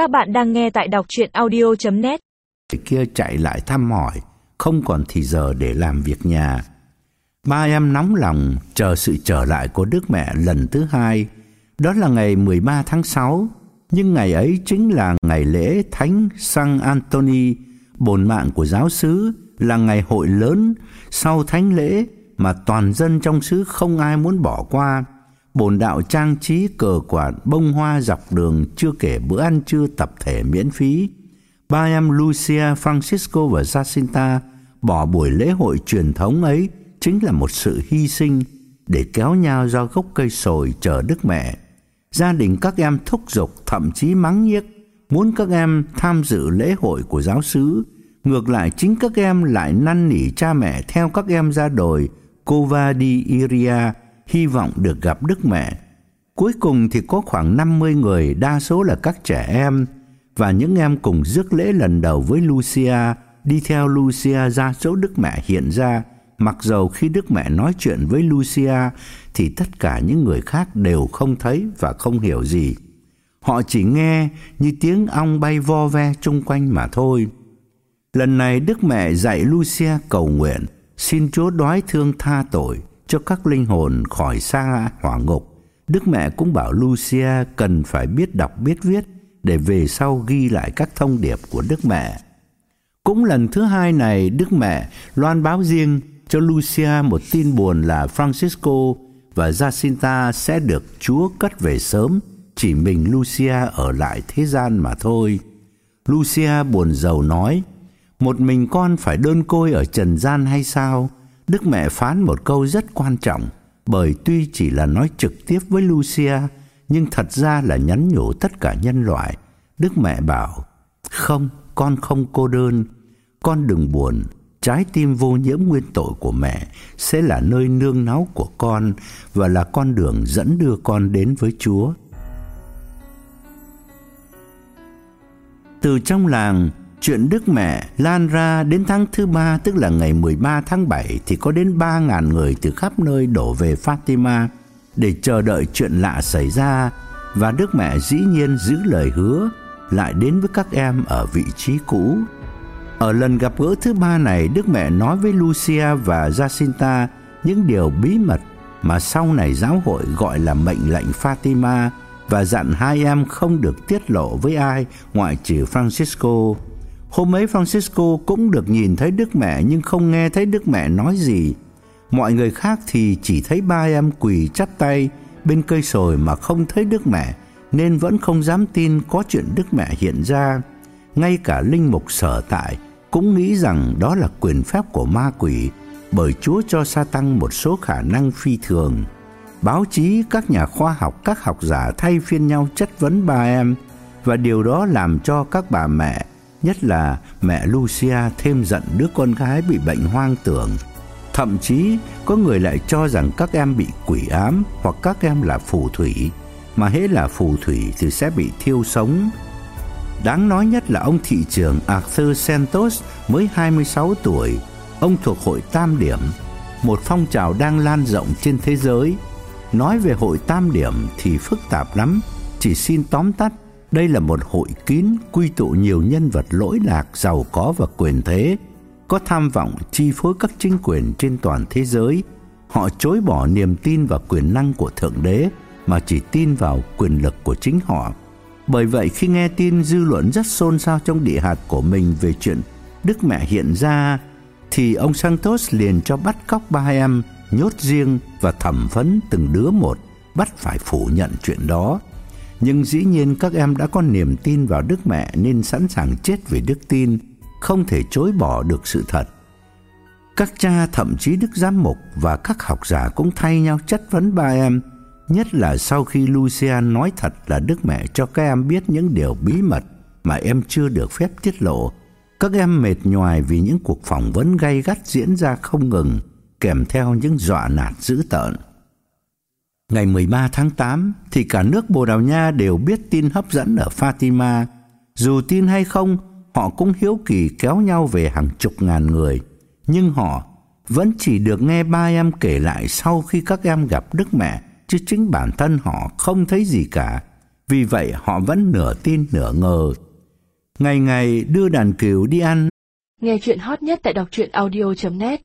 Các bạn đang nghe tại đọc chuyện audio.net Người kia chạy lại thăm hỏi, không còn thì giờ để làm việc nhà. Ba em nóng lòng chờ sự trở lại của Đức Mẹ lần thứ hai. Đó là ngày 13 tháng 6, nhưng ngày ấy chính là ngày lễ Thánh San Antony, bổn mạng của giáo xứ, là ngày hội lớn sau thánh lễ mà toàn dân trong xứ không ai muốn bỏ qua. Bồn đạo trang trí cờ quạt bông hoa dọc đường chưa kể bữa ăn trưa tập thể miễn phí. Ba em Lucia, Francisco và Jacinta bỏ buổi lễ hội truyền thống ấy chính là một sự hy sinh để kéo nhau do gốc cây sồi chờ Đức Mẹ. Gia đình các em thúc giục thậm chí mắng nhiếc muốn các em tham dự lễ hội của giáo xứ. Ngược lại chính các em lại năn nỉ cha mẹ theo các em ra đồi Cova di Iria hy vọng được gặp Đức Mẹ. Cuối cùng thì có khoảng 50 người, đa số là các trẻ em và những em cùng rước lễ lần đầu với Lucia, đi theo Lucia ra chỗ Đức Mẹ hiện ra. Mặc dầu khi Đức Mẹ nói chuyện với Lucia thì tất cả những người khác đều không thấy và không hiểu gì. Họ chỉ nghe như tiếng ong bay vo ve chung quanh mà thôi. Lần này Đức Mẹ dạy Lucia cầu nguyện, xin Chúa đoái thương tha tội cho các linh hồn khỏi xa hỏa ngục. Đức Mẹ cũng bảo Lucia cần phải biết đọc biết viết để về sau ghi lại các thông điệp của Đức Mẹ. Cũng lần thứ hai này Đức Mẹ loan báo riêng cho Lucia một tin buồn là Francisco và Jacinta sẽ được Chúa cất về sớm, chỉ mình Lucia ở lại thế gian mà thôi. Lucia buồn rầu nói: "Một mình con phải đơn côi ở trần gian hay sao?" Đức mẹ phán một câu rất quan trọng, bởi tuy chỉ là nói trực tiếp với Lucia, nhưng thật ra là nhắn nhủ tất cả nhân loại. Đức mẹ bảo: "Không, con không cô đơn, con đừng buồn." Trái tim vô nhiễm nguyên tội của mẹ sẽ là nơi nương náu của con và là con đường dẫn đưa con đến với Chúa. Từ trong làng, Chuyện Đức Mẹ lan ra đến tháng thứ ba tức là ngày 13 tháng 7 thì có đến 3.000 người từ khắp nơi đổ về Fatima để chờ đợi chuyện lạ xảy ra và Đức Mẹ dĩ nhiên giữ lời hứa lại đến với các em ở vị trí cũ. Ở lần gặp gỡ thứ ba này, Đức Mẹ nói với Lucia và Jacinta những điều bí mật mà sau này giáo hội gọi là mệnh lệnh Fatima và dặn hai em không được tiết lộ với ai ngoại trừ Francisco. Hôm ấy Francisco cũng được nhìn thấy Đức Mẹ nhưng không nghe thấy Đức Mẹ nói gì. Mọi người khác thì chỉ thấy ba em quỳ chắp tay bên cây sồi mà không thấy Đức Mẹ nên vẫn không dám tin có chuyện Đức Mẹ hiện ra. Ngay cả linh mục sở tại cũng nghĩ rằng đó là quyền phép của ma quỷ bởi Chúa cho sa tăng một số khả năng phi thường. Báo chí, các nhà khoa học, các học giả thay phiên nhau chất vấn ba em và điều đó làm cho các bà mẹ nhất là mẹ Lucia thêm giận đứa con gái bị bệnh hoang tưởng. Thậm chí có người lại cho rằng các em bị quỷ ám hoặc các em là phù thủy, mà hễ là phù thủy thì sẽ bị thiêu sống. Đáng nói nhất là ông thị trưởng Arthur Santos mới 26 tuổi, ông thuộc hội Tam Điểm, một phong trào đang lan rộng trên thế giới. Nói về hội Tam Điểm thì phức tạp lắm, chỉ xin tóm tắt đây là một hội kín quy tụ nhiều nhân vật lỗi lạc, giàu có và quyền thế, có tham vọng chi phối các chính quyền trên toàn thế giới. Họ chối bỏ niềm tin vào quyền năng của Thượng Đế mà chỉ tin vào quyền lực của chính họ. Bởi vậy khi nghe tin dư luận rất xôn xao trong địa hạt của mình về chuyện Đức Mẹ hiện ra thì ông Santos liền cho bắt cóc ba em, nhốt riêng và thẩm vấn từng đứa một, bắt phải phủ nhận chuyện đó. Nhưng dĩ nhiên các em đã có niềm tin vào Đức Mẹ nên sẵn sàng chết vì đức tin, không thể chối bỏ được sự thật. Các cha thậm chí Đức Giám Mục và các học giả cũng thay nhau chất vấn ba em, nhất là sau khi Lucian nói thật là Đức Mẹ cho các em biết những điều bí mật mà em chưa được phép tiết lộ. Các em mệt nhoài vì những cuộc phỏng vấn gay gắt diễn ra không ngừng, kèm theo những dọa nạt dữ tợn. Ngày 13 tháng 8 thì cả nước Bồ Đào Nha đều biết tin hấp dẫn ở Fatima. Dù tin hay không, họ cũng hiếu kỳ kéo nhau về hàng chục ngàn người. Nhưng họ vẫn chỉ được nghe ba em kể lại sau khi các em gặp Đức Mẹ, chứ chính bản thân họ không thấy gì cả. Vì vậy họ vẫn nửa tin nửa ngờ. Ngày ngày đưa đàn cừu đi ăn. Nghe chuyện hot nhất tại đọc truyện audio.net